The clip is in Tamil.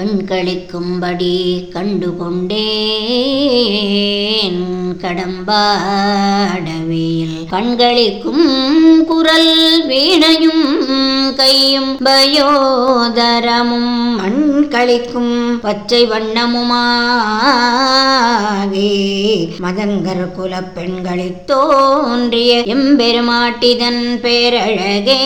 கண்களிக்கும்படி கண்டுகொண்டேன். கடம்பாடவியில் கண்களிக்கும் குரல் வீணையும் கையும் பயோதரமும் மண் களிக்கும் பச்சை வண்ணமுமாகி. மதங்கர் குலப் பெண்களில் தோன்றிய எம்பெருமாட்டிதன் பேரழகே.